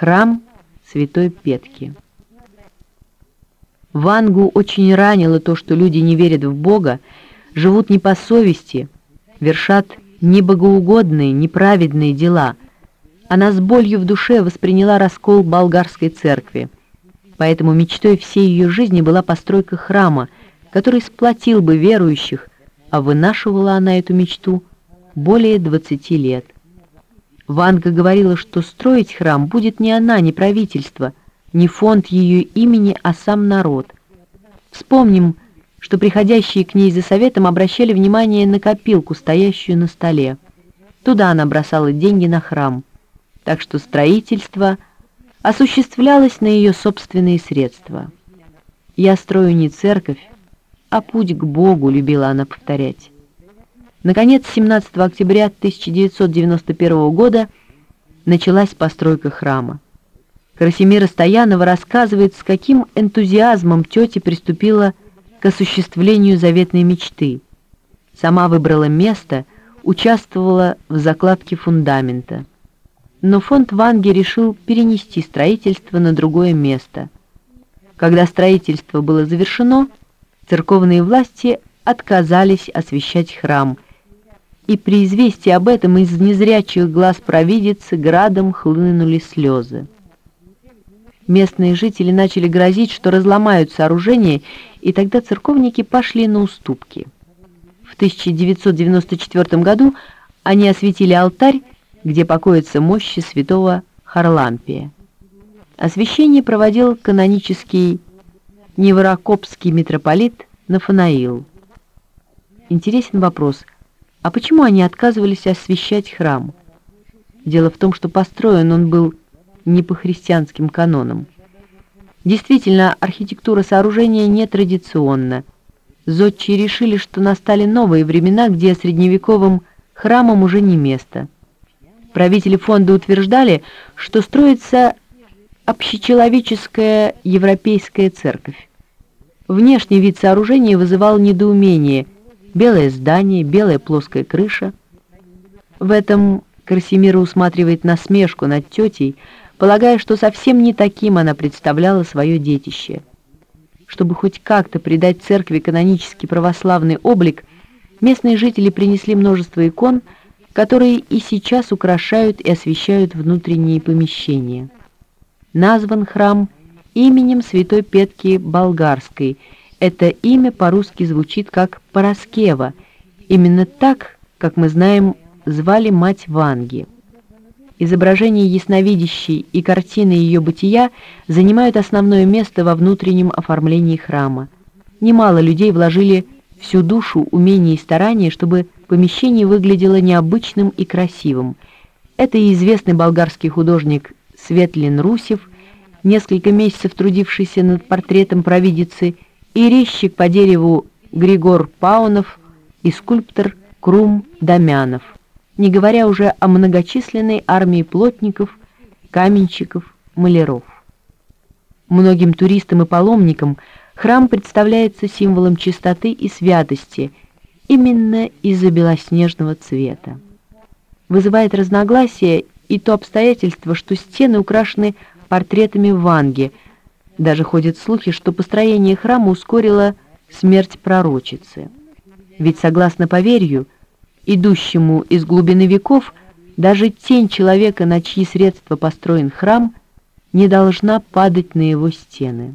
Храм Святой Петки. Вангу очень ранило то, что люди не верят в Бога, живут не по совести, вершат небогоугодные, неправедные дела. Она с болью в душе восприняла раскол болгарской церкви. Поэтому мечтой всей ее жизни была постройка храма, который сплотил бы верующих, а вынашивала она эту мечту более 20 лет. Ванга говорила, что строить храм будет не она, не правительство, не фонд ее имени, а сам народ. Вспомним, что приходящие к ней за советом обращали внимание на копилку, стоящую на столе. Туда она бросала деньги на храм. Так что строительство осуществлялось на ее собственные средства. «Я строю не церковь, а путь к Богу», — любила она повторять. Наконец, 17 октября 1991 года началась постройка храма. Красимира Стоянова рассказывает, с каким энтузиазмом тетя приступила к осуществлению заветной мечты. Сама выбрала место, участвовала в закладке фундамента. Но фонд Ванги решил перенести строительство на другое место. Когда строительство было завершено, церковные власти отказались освещать храм – и при известии об этом из незрячих глаз провидицы градом хлынули слезы. Местные жители начали грозить, что разломают сооружение, и тогда церковники пошли на уступки. В 1994 году они осветили алтарь, где покоятся мощи святого Харлампия. Освящение проводил канонический Неворокопский митрополит Нафанаил. Интересен вопрос – а почему они отказывались освещать храм? Дело в том, что построен он был не по христианским канонам. Действительно, архитектура сооружения нетрадиционна. Зодчие решили, что настали новые времена, где средневековым храмам уже не место. Правители фонда утверждали, что строится общечеловеческая европейская церковь. Внешний вид сооружения вызывал недоумение – белое здание, белая плоская крыша. В этом Красимира усматривает насмешку над тетей, полагая, что совсем не таким она представляла свое детище. Чтобы хоть как-то придать церкви канонический православный облик, местные жители принесли множество икон, которые и сейчас украшают и освещают внутренние помещения. Назван храм именем святой Петки Болгарской – это имя по-русски звучит как Пороскева, именно так, как мы знаем, звали мать Ванги. Изображение ясновидящей и картины ее бытия занимают основное место во внутреннем оформлении храма. Немало людей вложили всю душу, умение и старание, чтобы помещение выглядело необычным и красивым. Это и известный болгарский художник Светлин Русев, несколько месяцев трудившийся над портретом провидицы и резчик по дереву Григор Паунов и скульптор Крум Домянов, не говоря уже о многочисленной армии плотников, каменщиков, маляров. Многим туристам и паломникам храм представляется символом чистоты и святости именно из-за белоснежного цвета. Вызывает разногласия и то обстоятельство, что стены украшены портретами Ванги – даже ходят слухи, что построение храма ускорило смерть пророчицы. Ведь, согласно поверью, идущему из глубины веков, даже тень человека, на чьи средства построен храм, не должна падать на его стены.